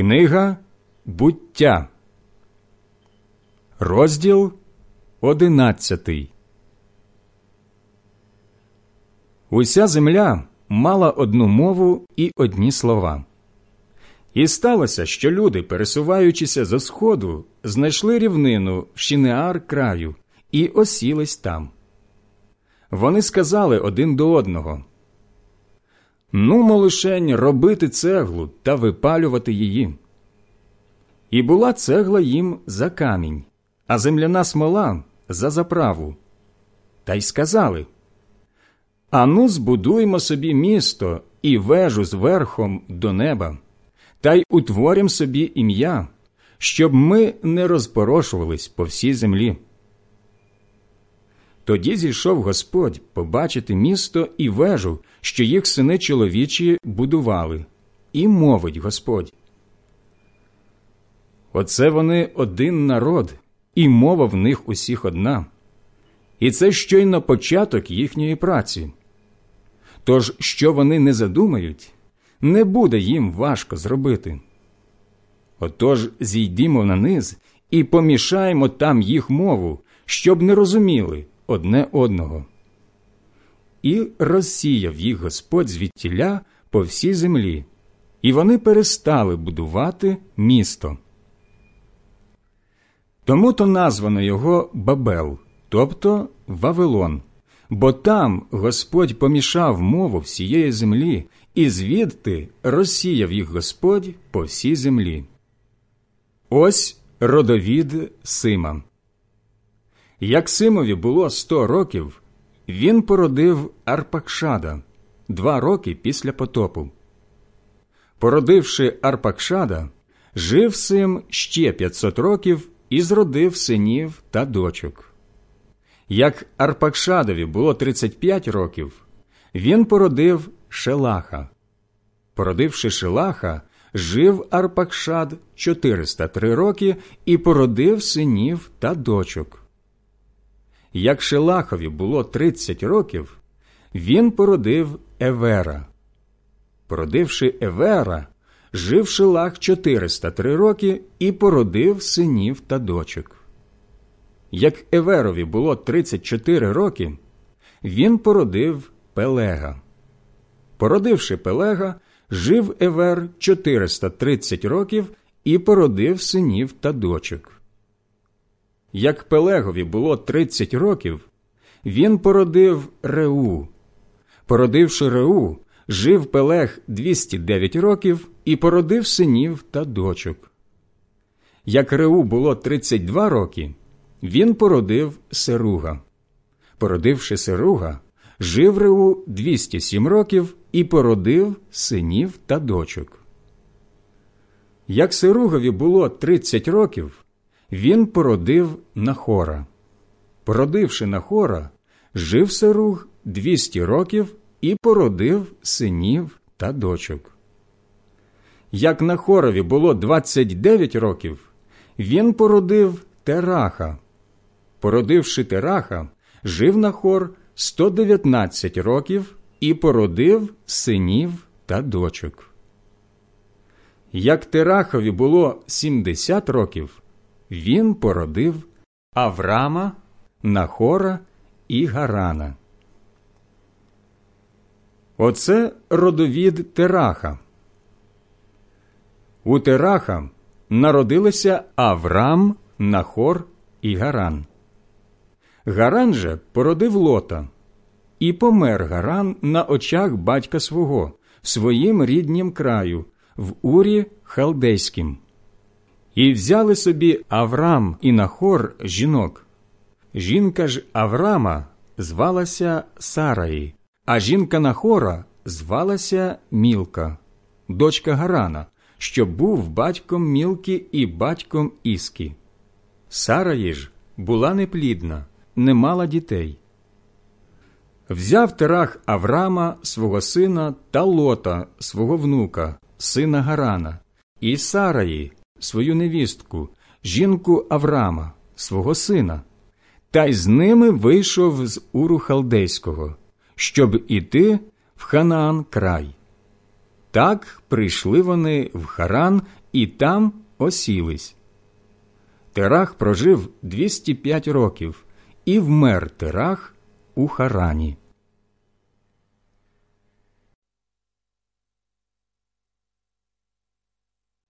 Книга буття, розділ одинадцятий. Уся земля мала одну мову і одні слова. І сталося, що люди, пересуваючися зо сходу, знайшли рівнину в Шінеар краю і осілись там. Вони сказали один до одного Ну, лишень робити цеглу та випалювати її. І була цегла їм за камінь, а земляна смола за заправу. Та й сказали Ану, збудуймо собі місто і вежу з верхом до неба, та й утворім собі ім'я, щоб ми не розпорошувались по всій землі. Тоді зійшов Господь побачити місто і вежу, що їх сини чоловічі будували, і мовить Господь. Оце вони один народ, і мова в них усіх одна. І це щойно початок їхньої праці. Тож, що вони не задумають, не буде їм важко зробити. Отож зійдімо на низ і помішаємо там їх мову, щоб не розуміли одне одного. І розсіяв їх Господь звідтіля по всій землі, і вони перестали будувати місто. Тому то названо його Бабел, тобто Вавилон, бо там Господь помішав мову всієї землі, і звідти розсіяв їх Господь по всій землі. Ось родовід Сима. Як Симові було сто років, він породив Арпакшада два роки після потопу. Породивши Арпакшада, жив Сим ще 500 років і зродив синів та дочок. Як Арпакшадові було 35 років, він породив Шелаха. Породивши Шелаха, жив Арпакшад 403 роки і породив синів та дочок. Як Шелахові було 30 років, він породив Евера. Породивши Евера, жив Шелах 403 роки і породив синів та дочок. Як Еверові було 34 роки, він породив Пелега. Породивши Пелега, жив Евер 430 років і породив синів та дочок. Як Пелегові було 30 років, він породив Реу. Породивши Реу, жив Пелег 209 років і породив синів та дочок. Як Реу було 32 роки, він породив Серуга. Породивши Серуга, жив Реу 207 років і породив синів та дочок. Як Серугові було 30 років, він породив Нахора. Породивши Нахора, жив Серуг 200 років і породив синів та дочок. Як Нахорові було 29 років, він породив Тераха. Породивши Тераха, жив Нахор 119 років і породив синів та дочок. Як Терахові було 70 років, він породив Аврама, Нахора і Гарана. Оце родовід Тераха. У Тераха народилися Аврам, Нахор і Гаран. Гаран же породив лота, і помер Гаран на очах батька свого своїм ріднім краю, в урі Халдейським. І взяли собі Аврам і Нахор жінок. Жінка ж Аврама звалася Сараї, а жінка Нахора звалася Мілка, дочка Гарана, що був батьком Мілки і батьком Іскі. Сараї ж була неплідна, не мала дітей. Взяв терах Аврама свого сина та лота свого внука, сина Гарана, і Сараї свою невістку, жінку Аврама, свого сина, та й з ними вийшов з Уру Халдейського, щоб іти в Ханаан край. Так прийшли вони в Харан і там осілись. Терах прожив 205 років і вмер Терах у Харані.